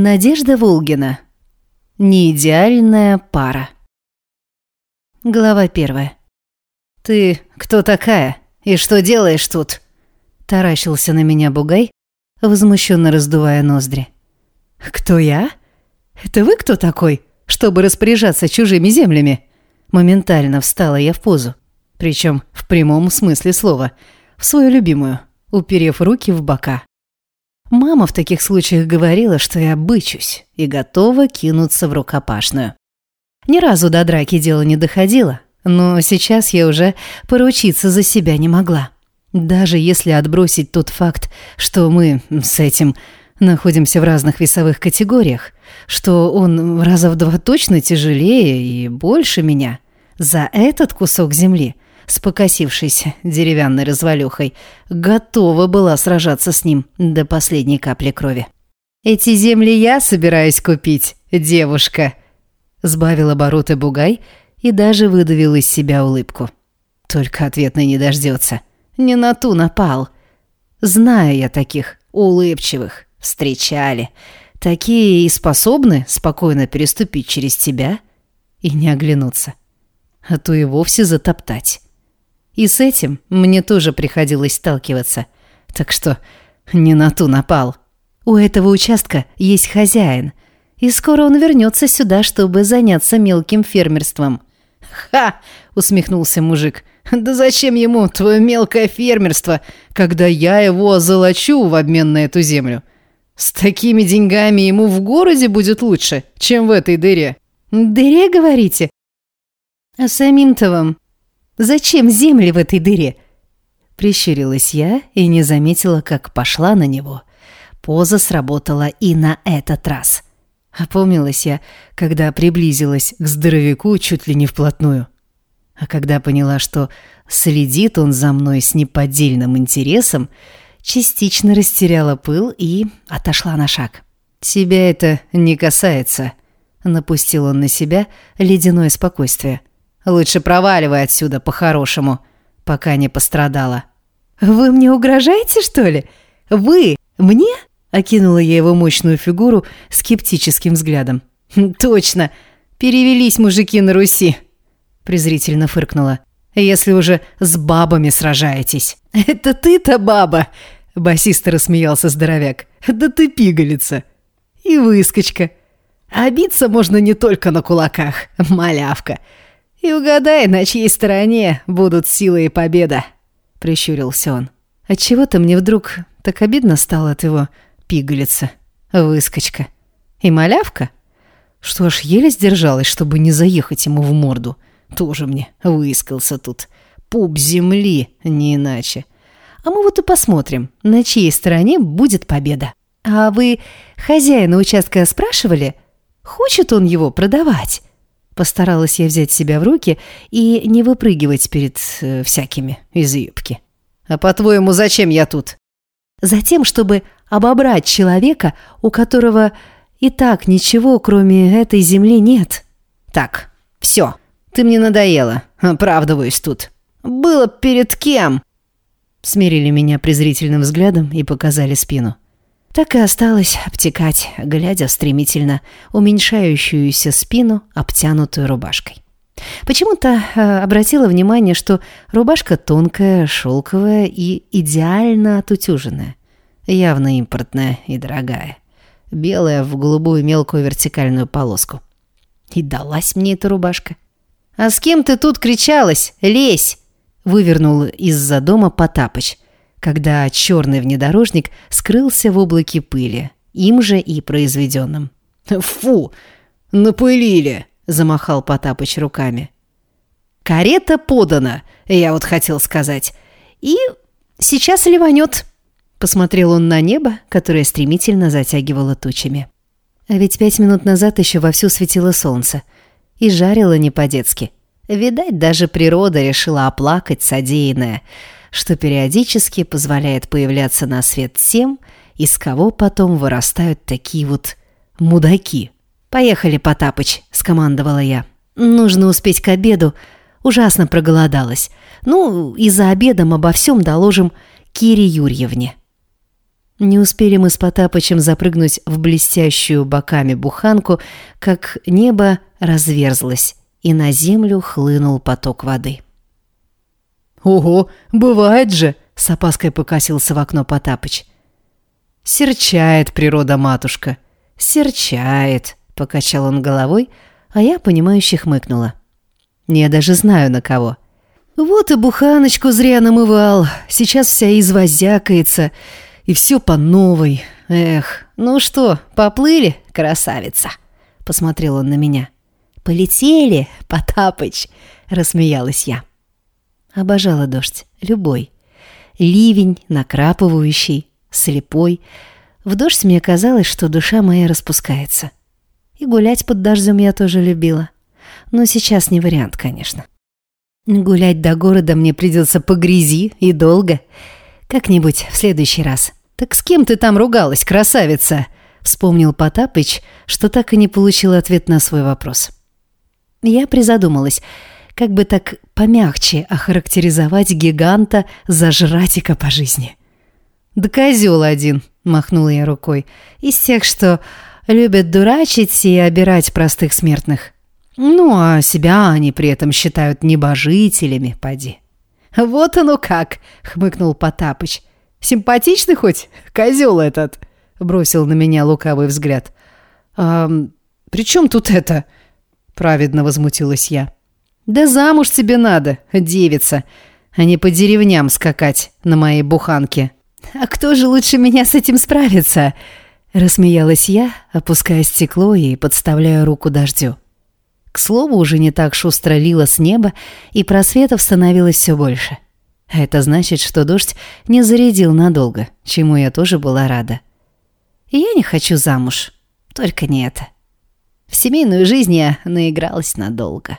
Надежда Волгина. Неидеальная пара. Глава первая. «Ты кто такая? И что делаешь тут?» Таращился на меня бугай, возмущенно раздувая ноздри. «Кто я? Это вы кто такой, чтобы распоряжаться чужими землями?» Моментально встала я в позу, причем в прямом смысле слова, в свою любимую, уперев руки в бока. Мама в таких случаях говорила, что я бычусь и готова кинуться в рукопашную. Ни разу до драки дело не доходило, но сейчас я уже поручиться за себя не могла. Даже если отбросить тот факт, что мы с этим находимся в разных весовых категориях, что он раза в два точно тяжелее и больше меня, за этот кусок земли – с покосившейся деревянной развалюхой, готова была сражаться с ним до последней капли крови. «Эти земли я собираюсь купить, девушка!» Сбавил обороты бугай и даже выдавил из себя улыбку. Только ответной не дождется. Не на ту напал. Знаю я таких, улыбчивых, встречали. Такие и способны спокойно переступить через тебя и не оглянуться. А то и вовсе затоптать. И с этим мне тоже приходилось сталкиваться. Так что не на ту напал. У этого участка есть хозяин, и скоро он вернется сюда, чтобы заняться мелким фермерством. «Ха!» — усмехнулся мужик. «Да зачем ему твое мелкое фермерство, когда я его озолочу в обмен на эту землю? С такими деньгами ему в городе будет лучше, чем в этой дыре». «Дыре, говорите?» «А самим-то вам Зачем земли в этой дыре?» Прищурилась я и не заметила, как пошла на него. Поза сработала и на этот раз. Опомнилась я, когда приблизилась к здоровяку чуть ли не вплотную. А когда поняла, что следит он за мной с неподдельным интересом, частично растеряла пыл и отошла на шаг. «Тебя это не касается», — напустил он на себя ледяное спокойствие. Лучше проваливай отсюда по-хорошему, пока не пострадала». «Вы мне угрожаете, что ли? Вы? Мне?» Окинула я его мощную фигуру скептическим взглядом. «Хм, «Точно! Перевелись мужики на Руси!» Презрительно фыркнула. «Если уже с бабами сражаетесь». «Это ты-то баба!» Басисто рассмеялся здоровяк. «Да ты пигалица!» «И выскочка!» «А биться можно не только на кулаках, малявка!» «И угадай, на чьей стороне будут силы и победа», — прищурился он. Отчего-то мне вдруг так обидно стало от его пигалица, выскочка и малявка. Что ж, еле сдержалась, чтобы не заехать ему в морду. Тоже мне выискался тут. Пуп земли, не иначе. А мы вот и посмотрим, на чьей стороне будет победа. А вы хозяина участка спрашивали, хочет он его продавать? Постаралась я взять себя в руки и не выпрыгивать перед э, всякими из юбки. «А по-твоему, зачем я тут?» «Затем, чтобы обобрать человека, у которого и так ничего, кроме этой земли, нет». «Так, все, ты мне надоела, оправдываюсь тут. Было перед кем?» Смерили меня презрительным взглядом и показали спину. Так и осталось обтекать, глядя в стремительно уменьшающуюся спину, обтянутую рубашкой. Почему-то э, обратила внимание, что рубашка тонкая, шелковая и идеально отутюженная. Явно импортная и дорогая. Белая в голубую мелкую вертикальную полоску. И далась мне эта рубашка. «А с кем ты тут кричалась? Лезь!» Вывернул из-за дома Потапыч – когда черный внедорожник скрылся в облаке пыли, им же и произведенным. «Фу! Напылили!» – замахал Потапыч руками. «Карета подана, я вот хотел сказать. И сейчас ливанет!» Посмотрел он на небо, которое стремительно затягивало тучами. А ведь пять минут назад еще вовсю светило солнце. И жарило не по-детски. Видать, даже природа решила оплакать содеянное – что периодически позволяет появляться на свет тем, из кого потом вырастают такие вот мудаки. «Поехали, Потапыч», — скомандовала я. «Нужно успеть к обеду. Ужасно проголодалась. Ну, и за обедом обо всем доложим Кире Юрьевне». Не успели мы с Потапычем запрыгнуть в блестящую боками буханку, как небо разверзлось, и на землю хлынул поток воды. «Ого, бывает же!» — с опаской покосился в окно Потапыч. «Серчает природа-матушка, серчает!» — покачал он головой, а я, понимающе хмыкнула. «Я даже знаю, на кого». «Вот и буханочку зря намывал, сейчас вся извозякается, и все по новой. Эх, ну что, поплыли, красавица?» — посмотрел он на меня. «Полетели, Потапыч!» — рассмеялась я. Обожала дождь, любой. Ливень, накрапывающий, слепой. В дождь мне казалось, что душа моя распускается. И гулять под дождем я тоже любила. Но сейчас не вариант, конечно. Гулять до города мне придется по грязи и долго. Как-нибудь в следующий раз. «Так с кем ты там ругалась, красавица?» Вспомнил Потапыч, что так и не получил ответ на свой вопрос. Я призадумалась, как бы так помягче охарактеризовать гиганта зажратика по жизни. «Да козел один», — махнула я рукой, «из тех, что любят дурачить и обирать простых смертных. Ну, а себя они при этом считают небожителями, поди». «Вот оно как!» — хмыкнул Потапыч. «Симпатичный хоть, козел этот?» — бросил на меня лукавый взгляд. «А при чем тут это?» — праведно возмутилась я. «Да замуж тебе надо, девица, а не по деревням скакать на моей буханке». «А кто же лучше меня с этим справится?» Рассмеялась я, опуская стекло и подставляя руку дождю. К слову, уже не так шустро лило с неба, и просветов становилось все больше. Это значит, что дождь не зарядил надолго, чему я тоже была рада. Я не хочу замуж, только не это. В семейную жизнь я наигралась надолго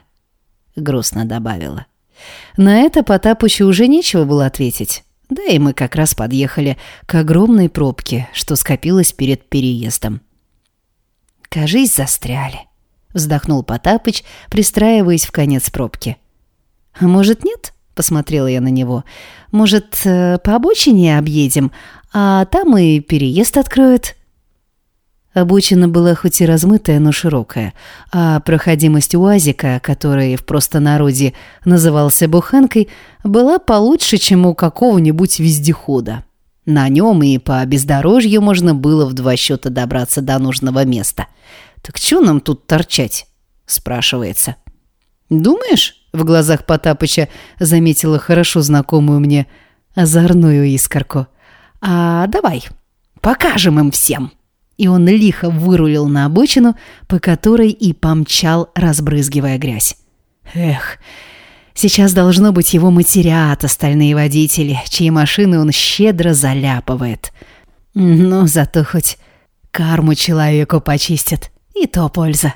грустно добавила. На это Потапычу уже нечего было ответить. Да и мы как раз подъехали к огромной пробке, что скопилось перед переездом. «Кажись, застряли», — вздохнул Потапыч, пристраиваясь в конец пробки. «А может, нет?» — посмотрела я на него. «Может, э, по обочине объедем, а там и переезд откроют?» Обочина была хоть и размытая, но широкая, а проходимость УАЗика, который в простонародье назывался буханкой, была получше, чем у какого-нибудь вездехода. На нем и по бездорожью можно было в два счета добраться до нужного места. «Так что нам тут торчать?» – спрашивается. «Думаешь?» – в глазах Потапыча заметила хорошо знакомую мне озорную искорку. «А давай, покажем им всем!» И он лихо вырулил на обочину, по которой и помчал, разбрызгивая грязь. Эх, сейчас должно быть его матерят остальные водители, чьи машины он щедро заляпывает. Но зато хоть карму человеку почистит, и то польза.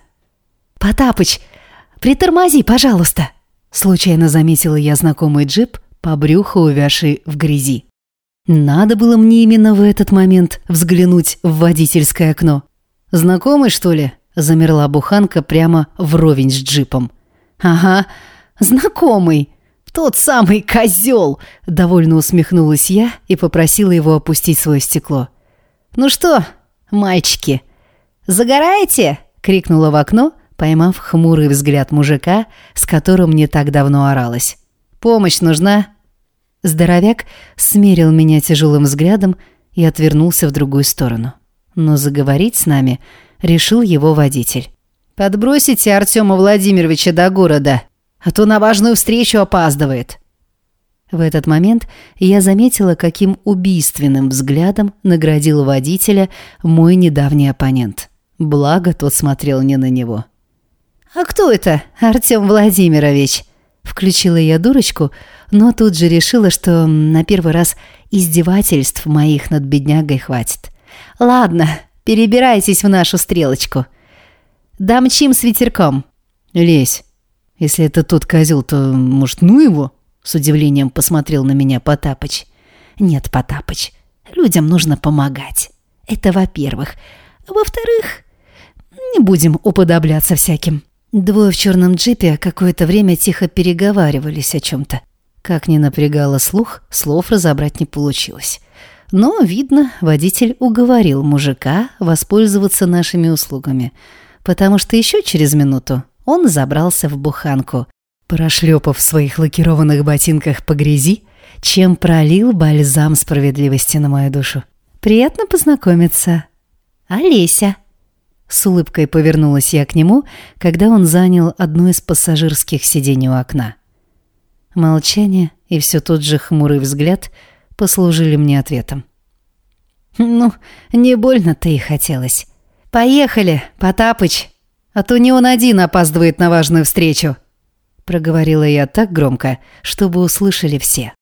«Потапыч, притормози, пожалуйста!» Случайно заметила я знакомый джип, по брюху увязший в грязи. Надо было мне именно в этот момент взглянуть в водительское окно. «Знакомый, что ли?» – замерла буханка прямо вровень с джипом. «Ага, знакомый. Тот самый козел!» – довольно усмехнулась я и попросила его опустить свое стекло. «Ну что, мальчики, загораете?» – крикнула в окно, поймав хмурый взгляд мужика, с которым не так давно оралась. «Помощь нужна?» Здоровяк смерил меня тяжелым взглядом и отвернулся в другую сторону. Но заговорить с нами решил его водитель. «Подбросите Артема Владимировича до города, а то на важную встречу опаздывает». В этот момент я заметила, каким убийственным взглядом наградил водителя мой недавний оппонент. Благо, тот смотрел не на него. «А кто это, Артем Владимирович?» Включила я дурочку, но тут же решила, что на первый раз издевательств моих над беднягой хватит. «Ладно, перебирайтесь в нашу стрелочку. Дамчим с ветерком». «Лезь. Если это тот козел, то, может, ну его?» С удивлением посмотрел на меня Потапыч. «Нет, Потапыч, людям нужно помогать. Это во-первых. Во-вторых, не будем уподобляться всяким». Двое в черном джипе какое-то время тихо переговаривались о чем-то. Как ни напрягало слух, слов разобрать не получилось. но, видно, водитель уговорил мужика воспользоваться нашими услугами, потому что еще через минуту он забрался в буханку, прошлепав в своих лакированных ботинках по грязи, чем пролил бальзам справедливости на мою душу. «Приятно познакомиться. Олеся». С улыбкой повернулась я к нему, когда он занял одно из пассажирских сидений у окна. Молчание и все тот же хмурый взгляд послужили мне ответом. «Ну, не больно-то и хотелось. Поехали, Потапыч, а то не он один опаздывает на важную встречу», проговорила я так громко, чтобы услышали все.